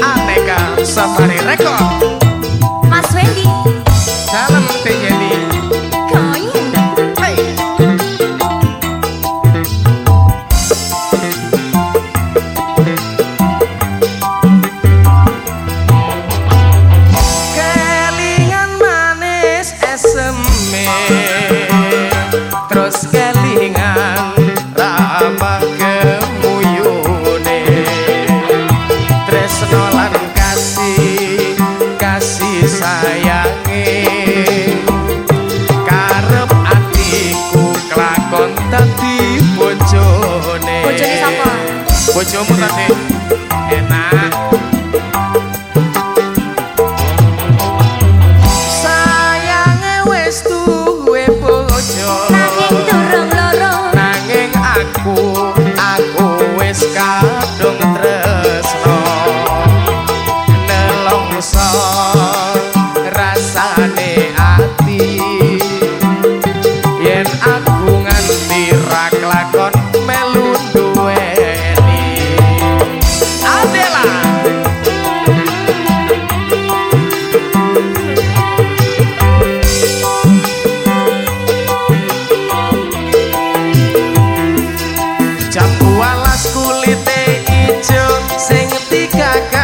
America Safari Record bojomu ta ne enak. Sayange wis duwe bojo. Nanging durung loro. Nanging aku aku wis kadung tresno. Nelongso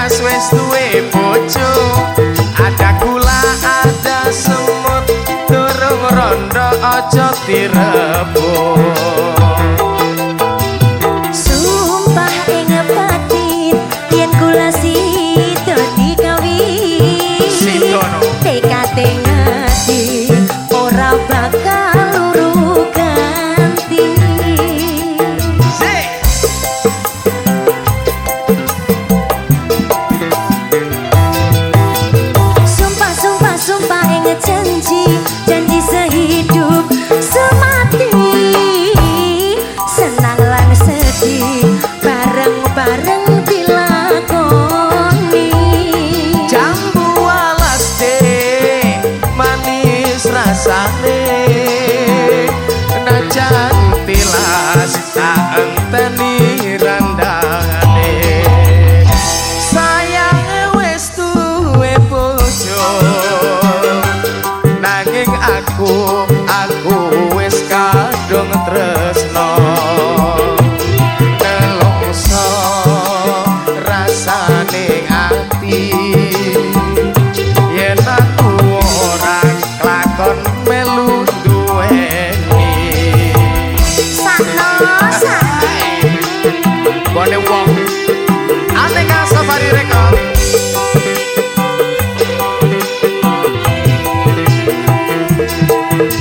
panas wis tuwe bojo. Ada gula ada semut durung rondo aja direbo Tekan tak enteni randane sayange wis duwe bojo. Nanging aku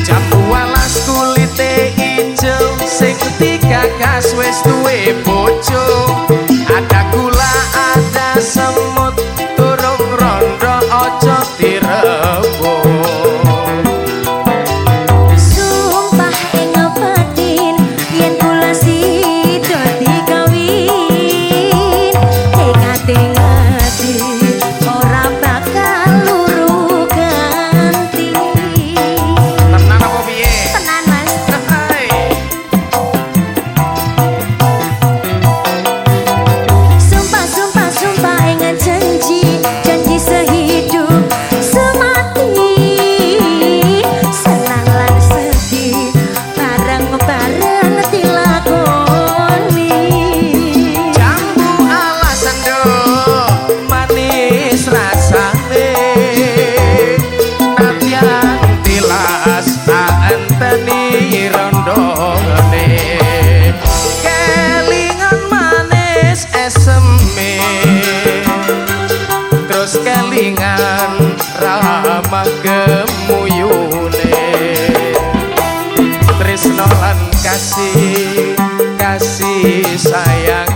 Jam 12 kulite ijo sing tiga gas wis duwe kelingan rama gemuyune. Tresno lan kasih kasih sayang.